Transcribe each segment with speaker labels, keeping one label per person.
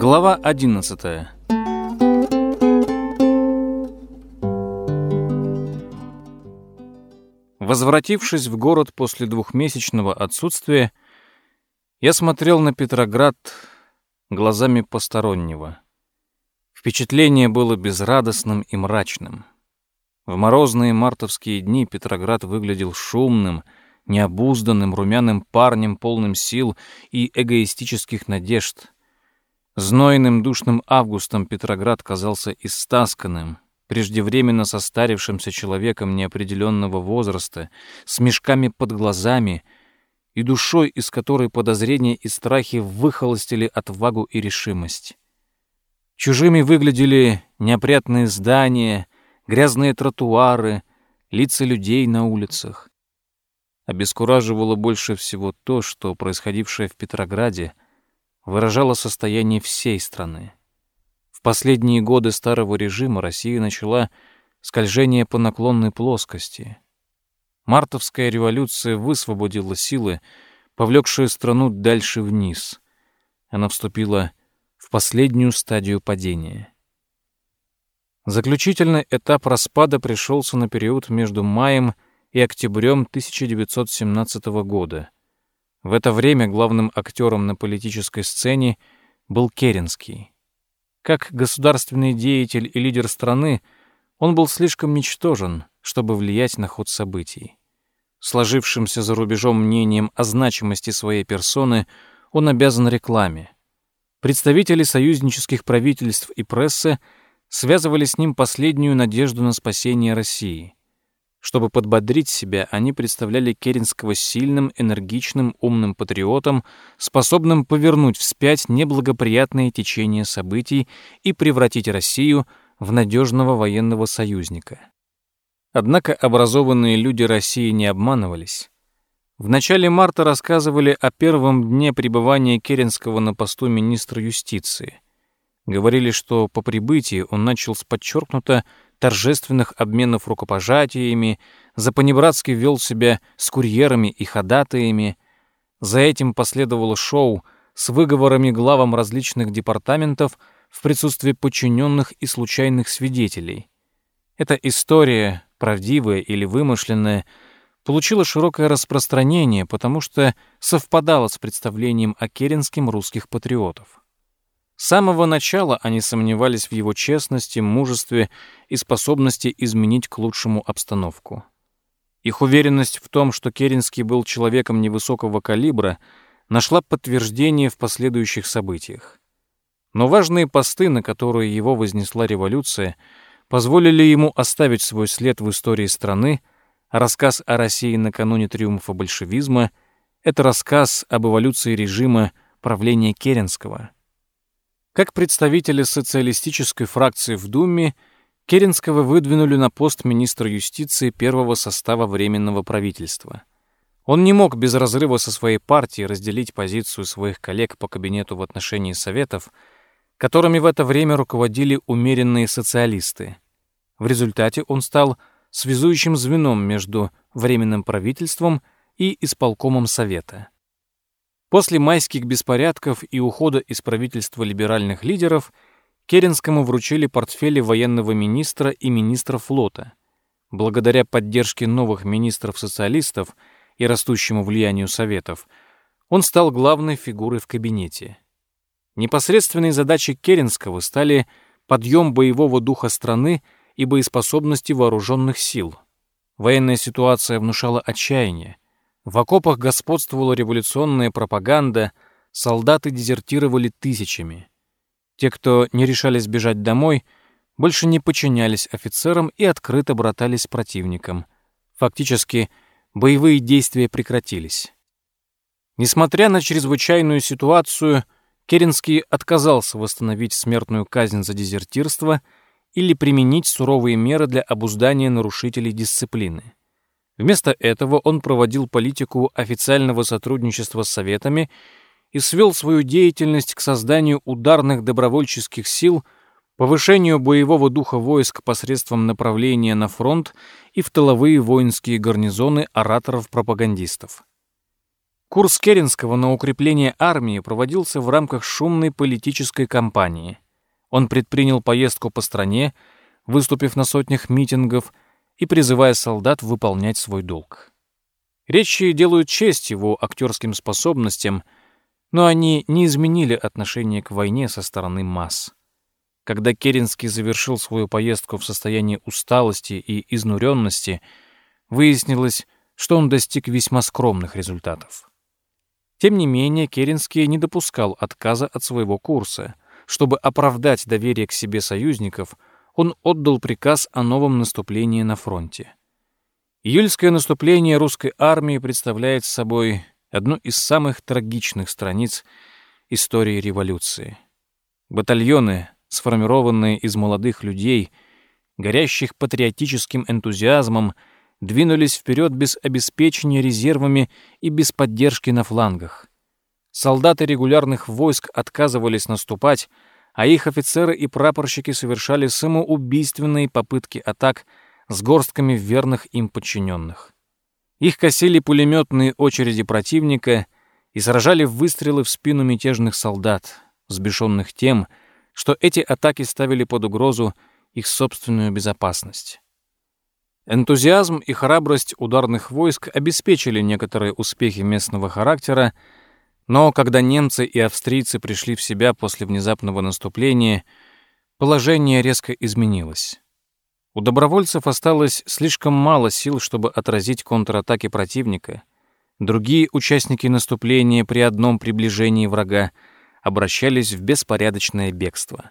Speaker 1: Глава 11 Возвратившись в город после двухмесячного отсутствия, я смотрел на Петроград глазами постороннего. Впечатление было безрадостным и мрачным. В морозные мартовские дни Петроград выглядел шумным, необузданным, румяным парнем, полным сил и эгоистических надежд. Знойным душным августом Петроград казался истасканным, преждевременно состарившимся человеком неопределенного возраста, с мешками под глазами и душой, из которой подозрения и страхи выхолостили отвагу и решимость. Чужими выглядели неопрятные здания, грязные тротуары, лица людей на улицах. Обескураживало больше всего то, что происходившее в Петрограде выражало состояние всей страны. В последние годы старого режима Россия начала скольжение по наклонной плоскости. Мартовская революция высвободила силы, повлекшие страну дальше вниз. Она вступила в последнюю стадию падения. Заключительный этап распада пришелся на период между маем и октябрем 1917 года. В это время главным актером на политической сцене был Керенский. Как государственный деятель и лидер страны, он был слишком ничтожен, чтобы влиять на ход событий. Сложившимся за рубежом мнением о значимости своей персоны он обязан рекламе. Представители союзнических правительств и прессы связывали с ним последнюю надежду на спасение России. Чтобы подбодрить себя, они представляли Керенского сильным, энергичным, умным патриотом, способным повернуть вспять неблагоприятные течения событий и превратить Россию в надежного военного союзника. Однако образованные люди России не обманывались. В начале марта рассказывали о первом дне пребывания Керенского на посту министра юстиции. Говорили, что по прибытии он начал с подчеркнуто торжественных обменов рукопожатиями, запанибратски вел себя с курьерами и ходатаями. За этим последовало шоу с выговорами главам различных департаментов в присутствии подчиненных и случайных свидетелей. Эта история, правдивая или вымышленная, получила широкое распространение, потому что совпадала с представлением о Керенском русских патриотов. С самого начала они сомневались в его честности, мужестве и способности изменить к лучшему обстановку. Их уверенность в том, что Керенский был человеком невысокого калибра, нашла подтверждение в последующих событиях. Но важные посты, на которые его вознесла революция, позволили ему оставить свой след в истории страны — Рассказ о России накануне триумфа большевизма — это рассказ об эволюции режима правления Керенского. Как представители социалистической фракции в Думе, Керенского выдвинули на пост министра юстиции первого состава Временного правительства. Он не мог без разрыва со своей партией разделить позицию своих коллег по кабинету в отношении Советов, которыми в это время руководили умеренные социалисты. В результате он стал связующим звеном между Временным правительством и исполкомом Совета. После майских беспорядков и ухода из правительства либеральных лидеров Керенскому вручили портфели военного министра и министра флота. Благодаря поддержке новых министров-социалистов и растущему влиянию Советов, он стал главной фигурой в кабинете. Непосредственной задачей Керенского стали подъем боевого духа страны – и боеспособности вооруженных сил. Военная ситуация внушала отчаяние. В окопах господствовала революционная пропаганда, солдаты дезертировали тысячами. Те, кто не решались бежать домой, больше не подчинялись офицерам и открыто братались с противником. Фактически, боевые действия прекратились. Несмотря на чрезвычайную ситуацию, Керенский отказался восстановить смертную казнь за дезертирство — или применить суровые меры для обуздания нарушителей дисциплины. Вместо этого он проводил политику официального сотрудничества с Советами и свел свою деятельность к созданию ударных добровольческих сил, повышению боевого духа войск посредством направления на фронт и в тыловые воинские гарнизоны ораторов-пропагандистов. Курс Керенского на укрепление армии проводился в рамках шумной политической кампании. Он предпринял поездку по стране, выступив на сотнях митингов и призывая солдат выполнять свой долг. Речи делают честь его актерским способностям, но они не изменили отношение к войне со стороны масс. Когда Керенский завершил свою поездку в состоянии усталости и изнуренности, выяснилось, что он достиг весьма скромных результатов. Тем не менее, Керенский не допускал отказа от своего курса. Чтобы оправдать доверие к себе союзников, он отдал приказ о новом наступлении на фронте. Июльское наступление русской армии представляет собой одну из самых трагичных страниц истории революции. Батальоны, сформированные из молодых людей, горящих патриотическим энтузиазмом, двинулись вперед без обеспечения резервами и без поддержки на флангах. Солдаты регулярных войск отказывались наступать, а их офицеры и прапорщики совершали самоубийственные попытки атак с горстками верных им подчиненных. Их косили пулеметные очереди противника и сражали выстрелы в спину мятежных солдат, взбешенных тем, что эти атаки ставили под угрозу их собственную безопасность. Энтузиазм и храбрость ударных войск обеспечили некоторые успехи местного характера, но когда немцы и австрийцы пришли в себя после внезапного наступления, положение резко изменилось. У добровольцев осталось слишком мало сил, чтобы отразить контратаки противника. Другие участники наступления при одном приближении врага обращались в беспорядочное бегство.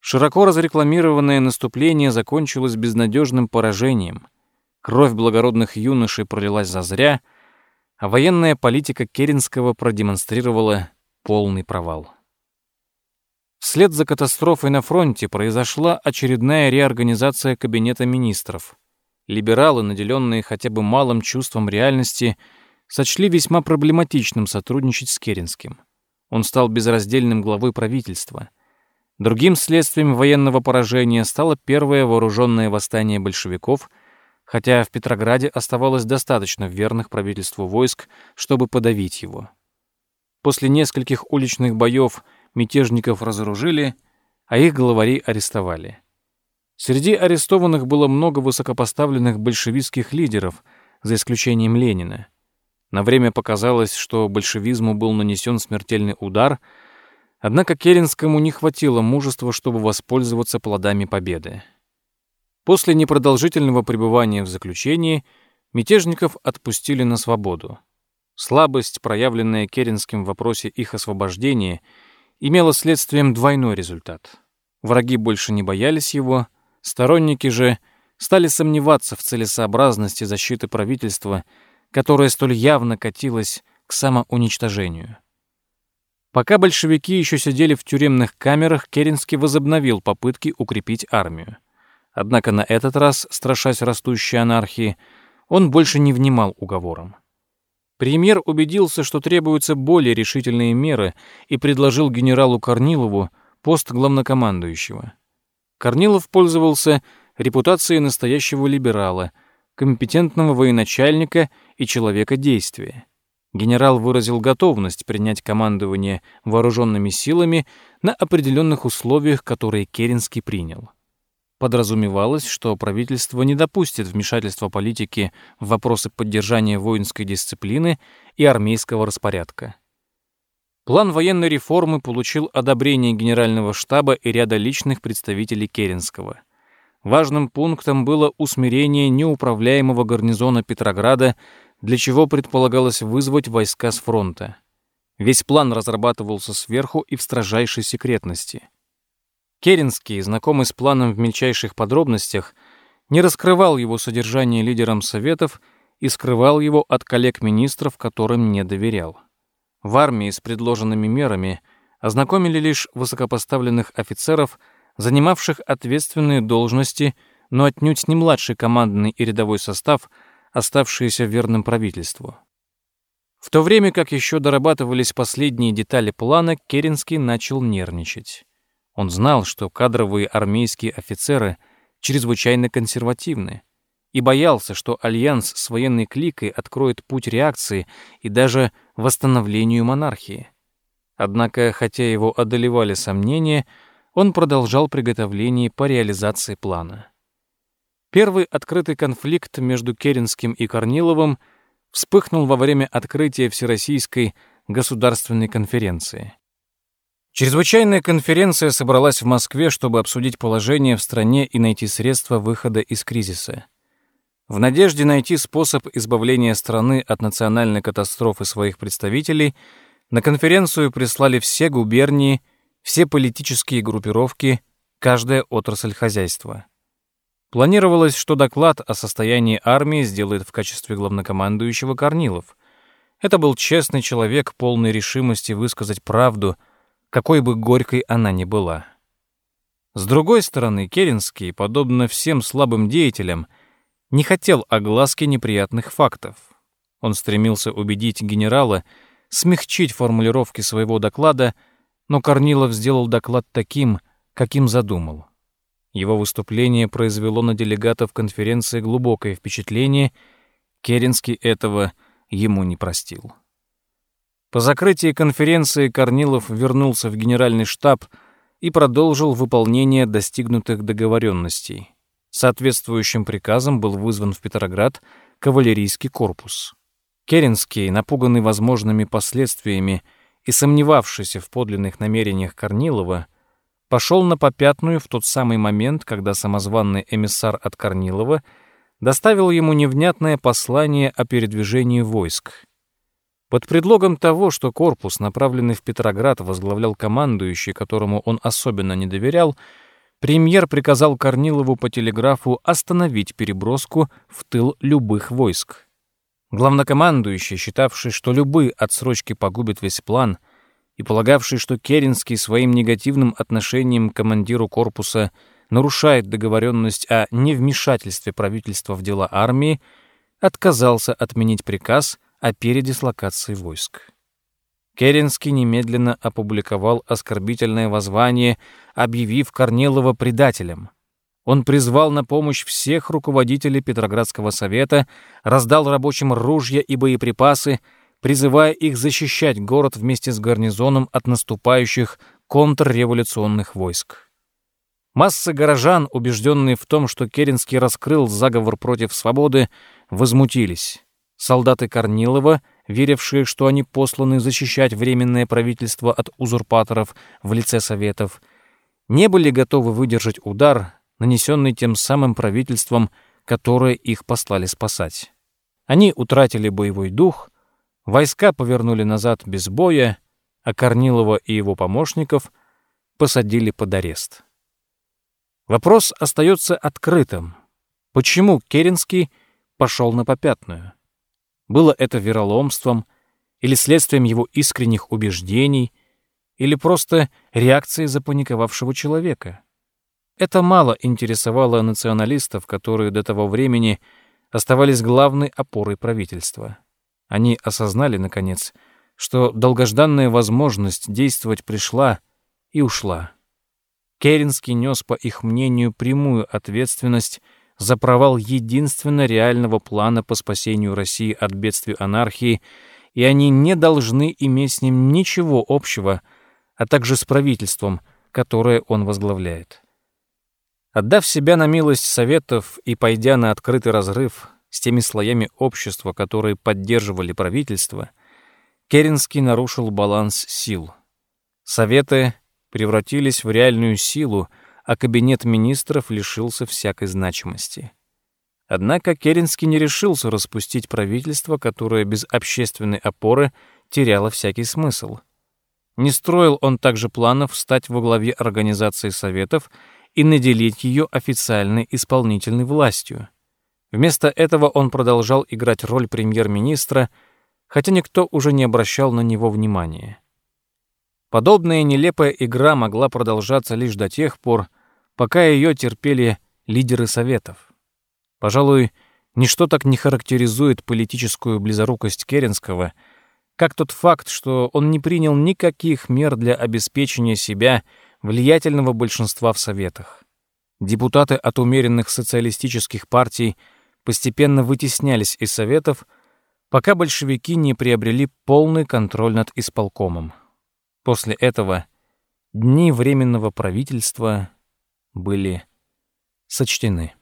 Speaker 1: Широко разрекламированное наступление закончилось безнадежным поражением. Кровь благородных юношей пролилась зазря, а военная политика Керенского продемонстрировала полный провал. Вслед за катастрофой на фронте произошла очередная реорганизация Кабинета министров. Либералы, наделенные хотя бы малым чувством реальности, сочли весьма проблематичным сотрудничать с Керенским. Он стал безраздельным главой правительства — Другим следствием военного поражения стало первое вооруженное восстание большевиков, хотя в Петрограде оставалось достаточно верных правительству войск, чтобы подавить его. После нескольких уличных боев мятежников разоружили, а их главари арестовали. Среди арестованных было много высокопоставленных большевистских лидеров, за исключением Ленина. На время показалось, что большевизму был нанесен смертельный удар — Однако Керенскому не хватило мужества, чтобы воспользоваться плодами победы. После непродолжительного пребывания в заключении мятежников отпустили на свободу. Слабость, проявленная Керенским в вопросе их освобождения, имела следствием двойной результат. Враги больше не боялись его, сторонники же стали сомневаться в целесообразности защиты правительства, которое столь явно катилось к самоуничтожению. Пока большевики еще сидели в тюремных камерах, Керенский возобновил попытки укрепить армию. Однако на этот раз, страшась растущей анархии, он больше не внимал уговорам. Премьер убедился, что требуются более решительные меры и предложил генералу Корнилову пост главнокомандующего. Корнилов пользовался репутацией настоящего либерала, компетентного военачальника и человека действия генерал выразил готовность принять командование вооруженными силами на определенных условиях, которые Керенский принял. Подразумевалось, что правительство не допустит вмешательства политики в вопросы поддержания воинской дисциплины и армейского распорядка. План военной реформы получил одобрение Генерального штаба и ряда личных представителей Керенского. Важным пунктом было усмирение неуправляемого гарнизона Петрограда для чего предполагалось вызвать войска с фронта. Весь план разрабатывался сверху и в строжайшей секретности. Керенский, знакомый с планом в мельчайших подробностях, не раскрывал его содержание лидерам советов и скрывал его от коллег-министров, которым не доверял. В армии с предложенными мерами ознакомили лишь высокопоставленных офицеров, занимавших ответственные должности, но отнюдь не младший командный и рядовой состав – оставшиеся верным правительству. В то время как еще дорабатывались последние детали плана, Керенский начал нервничать. Он знал, что кадровые армейские офицеры чрезвычайно консервативны. и боялся, что альянс с военной кликой откроет путь реакции и даже восстановлению монархии. Однако, хотя его одолевали сомнения, он продолжал приготовление по реализации плана. Первый открытый конфликт между Керенским и Корниловым вспыхнул во время открытия Всероссийской государственной конференции. Чрезвычайная конференция собралась в Москве, чтобы обсудить положение в стране и найти средства выхода из кризиса. В надежде найти способ избавления страны от национальной катастрофы своих представителей, на конференцию прислали все губернии, все политические группировки, каждая отрасль хозяйства. Планировалось, что доклад о состоянии армии сделает в качестве главнокомандующего Корнилов. Это был честный человек, полный решимости высказать правду – какой бы горькой она ни была. С другой стороны, Керенский, подобно всем слабым деятелям, не хотел огласки неприятных фактов. Он стремился убедить генерала смягчить формулировки своего доклада, но Корнилов сделал доклад таким, каким задумал. Его выступление произвело на делегатов конференции глубокое впечатление, Керенский этого ему не простил. По закрытии конференции Корнилов вернулся в генеральный штаб и продолжил выполнение достигнутых договоренностей. Соответствующим приказом был вызван в Петроград кавалерийский корпус. Керенский, напуганный возможными последствиями и сомневавшийся в подлинных намерениях Корнилова, пошел на попятную в тот самый момент, когда самозванный эмиссар от Корнилова доставил ему невнятное послание о передвижении войск — под предлогом того, что корпус, направленный в Петроград, возглавлял командующий, которому он особенно не доверял, премьер приказал Корнилову по телеграфу остановить переброску в тыл любых войск. Главнокомандующий, считавший, что любые отсрочки погубят весь план, и полагавший, что Керенский своим негативным отношением к командиру корпуса нарушает договоренность о невмешательстве правительства в дела армии, отказался отменить приказ о передислокации войск. Керенский немедленно опубликовал оскорбительное воззвание, объявив Корнилова предателем. Он призвал на помощь всех руководителей Петроградского совета, раздал рабочим ружья и боеприпасы, призывая их защищать город вместе с гарнизоном от наступающих контрреволюционных войск. Масса горожан, убежденные в том, что Керенский раскрыл заговор против свободы, возмутились. Солдаты Корнилова, верившие, что они посланы защищать Временное правительство от узурпаторов в лице Советов, не были готовы выдержать удар, нанесенный тем самым правительством, которое их послали спасать. Они утратили боевой дух, войска повернули назад без боя, а Корнилова и его помощников посадили под арест. Вопрос остается открытым. Почему Керенский пошел на попятную? Было это вероломством или следствием его искренних убеждений, или просто реакцией запаниковавшего человека. Это мало интересовало националистов, которые до того времени оставались главной опорой правительства. Они осознали, наконец, что долгожданная возможность действовать пришла и ушла. Керенский нес, по их мнению, прямую ответственность за провал единственно реального плана по спасению России от бедствия анархии, и они не должны иметь с ним ничего общего, а также с правительством, которое он возглавляет. Отдав себя на милость Советов и пойдя на открытый разрыв с теми слоями общества, которые поддерживали правительство, Керенский нарушил баланс сил. Советы превратились в реальную силу — а кабинет министров лишился всякой значимости. Однако Керенский не решился распустить правительство, которое без общественной опоры теряло всякий смысл. Не строил он также планов стать во главе организации советов и наделить ее официальной исполнительной властью. Вместо этого он продолжал играть роль премьер-министра, хотя никто уже не обращал на него внимания. Подобная нелепая игра могла продолжаться лишь до тех пор, пока ее терпели лидеры Советов. Пожалуй, ничто так не характеризует политическую близорукость Керенского, как тот факт, что он не принял никаких мер для обеспечения себя влиятельного большинства в Советах. Депутаты от умеренных социалистических партий постепенно вытеснялись из советов, пока большевики не приобрели полный контроль над исполкомом. После этого дни Временного правительства были сочтены.